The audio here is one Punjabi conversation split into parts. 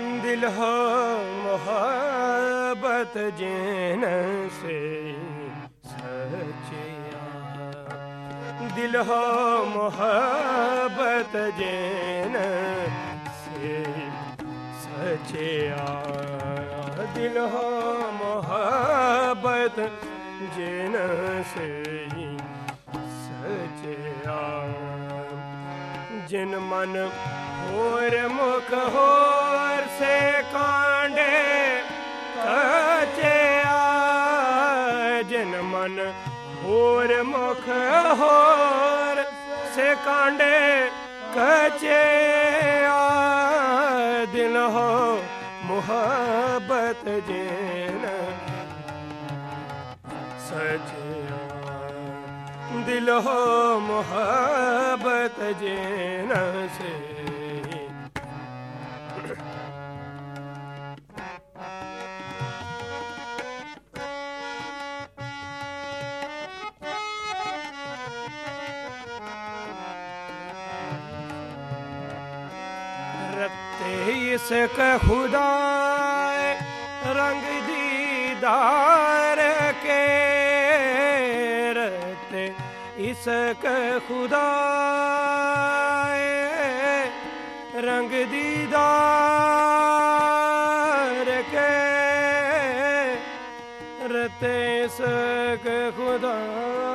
ਦਿਲ ਹੋ ਮੁਹੱਬਤ ਜਿਨ ਸੇ ਸਚਿਆ। ਦਿਲ ਹੋ ਮੁਹੱਬਤ ਜਿਨ ਸੇ ਸਚਿਆ। ਦਿਲ ਹੋ ਮੁਹੱਬਤ ਜਿਨ ਸੇ ਸਚਿਆ। ਜਿਨ ਮਨ ਹੋਰ ਮੁਖ ਹੋਰ ਸੇ ਕਾਂਡੇ ਕਚਿਆ ਜਿਨ ਮਨ ਹੋਰ ਮੁਖ ਹੋਰ। ਸੇ ਕਾਂਡੇ ਕਚਿਆ ਦਿਲ ਹੋ ਮੁਹੱਬਤ ਜਿਨ। ਸਚਿਆ ਦਿਲ ਹੋ ਮੁਹੱਬਤ ਜਿਨ, ਸੇ ਇਸਕ ਖੁਦਾ ਰੰਗ ਦੀਦਾਰ ਕੇ ਖੁਦਾ ਰੰਗ ਦੀਦਾਰ ਖੁਦਾ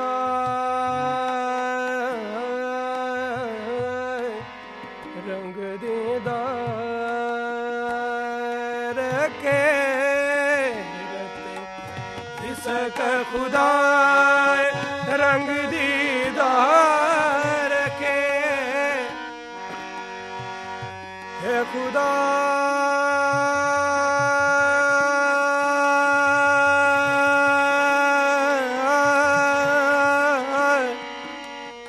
ਰਤੇ ਖੁਦਾ ਰੰਗ ਦੀਦਾਰ ਕੇ। ਹੈ ਖੁਦਾ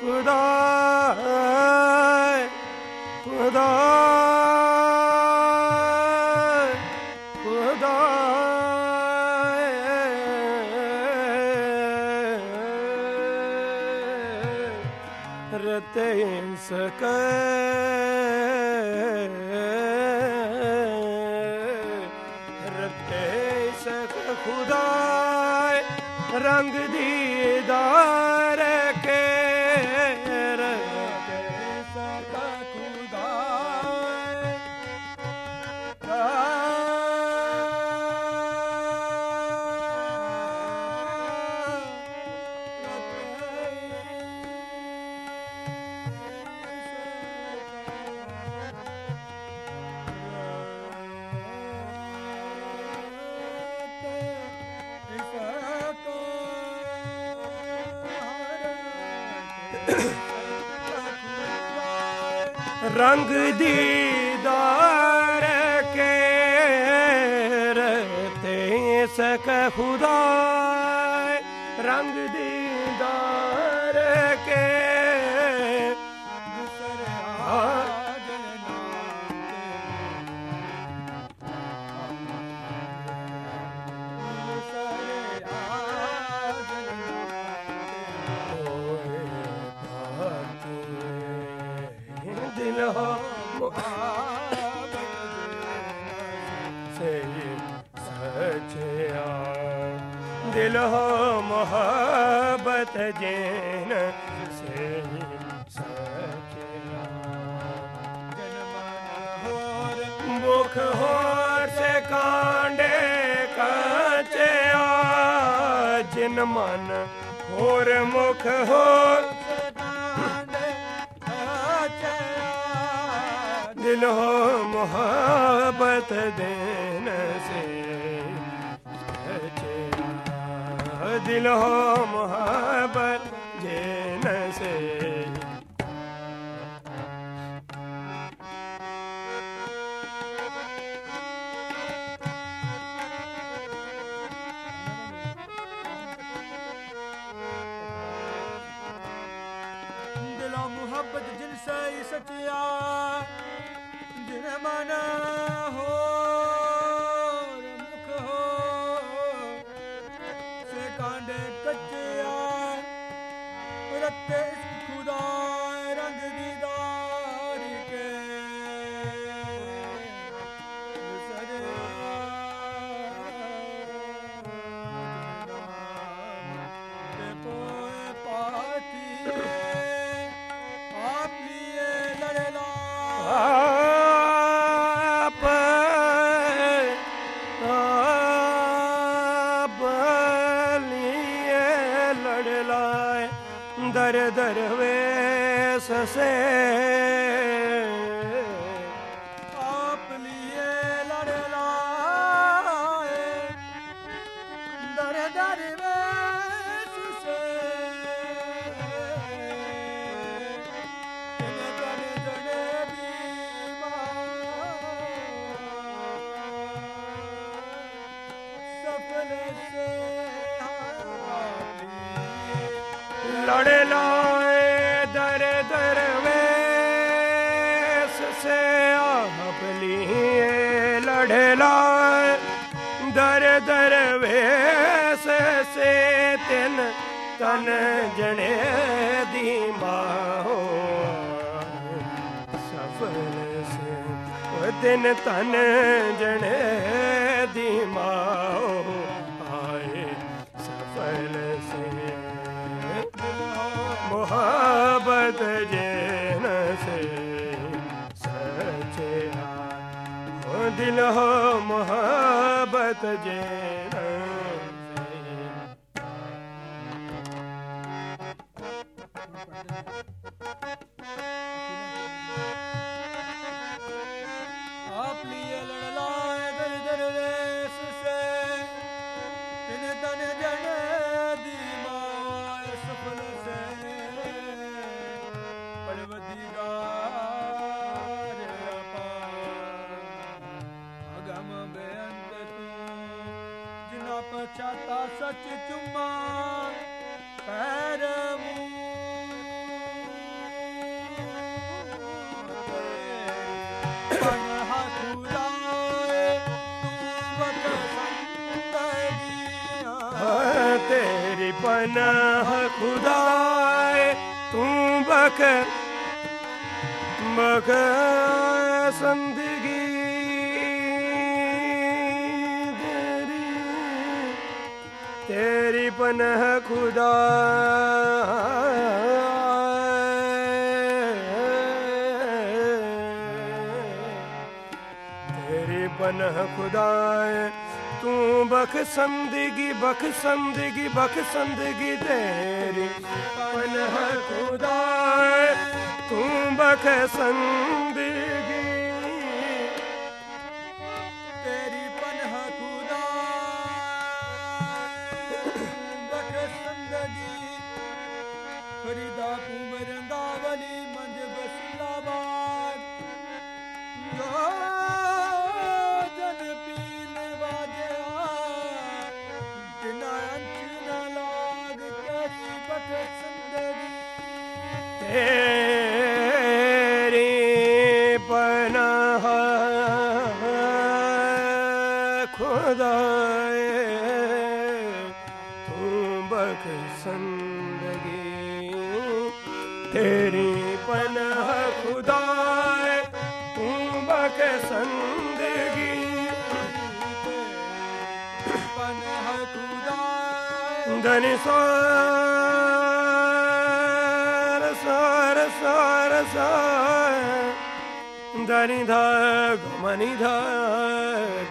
ਖੁਦਾ ਖੁਦਾ ਖੁਦਾ ਸਕੈ। ਰਤੇ ਸਕ ਖੁਦਾ ਰੰਗ ਦੀਦਾਰ ਰੰਗ ਦੀਦਾਰ ਕੇ ਰਤੇ ਸਕ ਖੁਦਾ ਦਿਲ ਹੋ ਮੁਹੱਬਤ ਜੈਨ ਸੇ ਸਚਿਆ ਮੁਖ ਹੋਰ ਸੇ ਕਾਂਡੇ ਕਚਿਆ ਜਿਨ ਮਨ ਹੋਰ ਮੁਖ ਹੋਰ ਦਿਲ ਹੋ ਮੁਹੱਬਤ ਸਚਿਆ ਦਿਲ ਹੋ ਮੁਹੱਬਤ ਦੇਨ ਸੇ ਦਿਲਾ ਮੁਹੱਬਤ ਜਿਨ ਸਈ ਸਚਿਆ ਰਤੇ ਦਰ ਦਰ ਵੇ ਸਸੇ ਸੇ ਆਪ ਲੀਏ ਦਰ ਦਰ ਵੇਸ ਸੇ ਤਿਨ ਤਨ ਜਣੇ ਦੀ ਮਾਹੋ ਸਫਲ ਸੇ ਉਹ ਦਿਨ ਤਨ ਜਣੇ ਆਪ ਲੀਏ ਲੜ ਜਨ ਦੀ ਮਾਇਆ ਸਫਲ ਸੱਚ ਚੁੰਮਾ। ਪੈ ਪਨਾਹ ਖੁਦਾਏ ਤੂੰ ਬਖ ਮਖ ਸੰਦਗੀ ਤੇਰੀ। ਤੇਰੀ ਪਨਾਹ ਖੁਦਾ ਤੇਰੀ ਪਨਾਹ ਖੁਦਾਏ ਤੂੰ ਬਖਸੰਦਗੀ ਬਖਸੰਦਗੀ ਬਖਸੰਦਗੀ ਤੇਰੀ। ਪਨਹ ਖੁਦਾ ਤੂੰ ਬਖਸੰਦਗੀ ਸਦਾਏ ਤੂੰ ਤੇਰੀ ਪਨਾਹ ਖੁਦਾਏ ਤੂੰ ਬਖਸ਼ੰਦਗੀ ਪਨਾਹ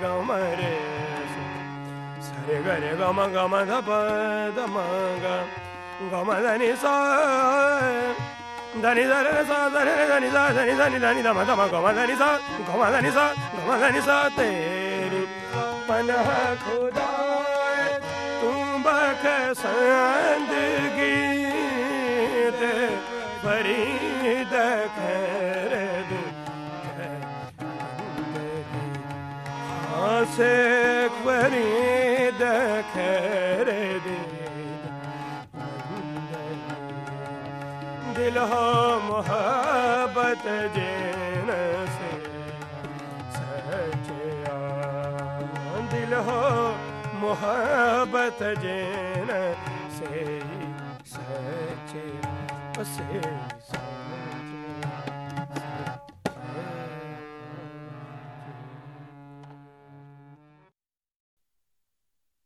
ਗਮਰੇ रे सरे गरे गम गम ध प ध म ग गम धनि सा धनि धरे सा धरे धनि सा धनि धनि धनि धम धम गम धनि सा गम धनि सा गम धनि सा तेरी पनह खुदा तू बख संदगी ते फरीद खैर दे से ਖੈਰੇ ਦੇ ਦਿਲ ਹੋ ਮੁਹੱਬਤ ਜੇਨ ਸੇ ਸਚਿਆ। ਦਿਲ ਹੋ ਮੁਹੱਬਤ ਜੇਨ ਸੇ ਸਚਿਆ। ਸੇ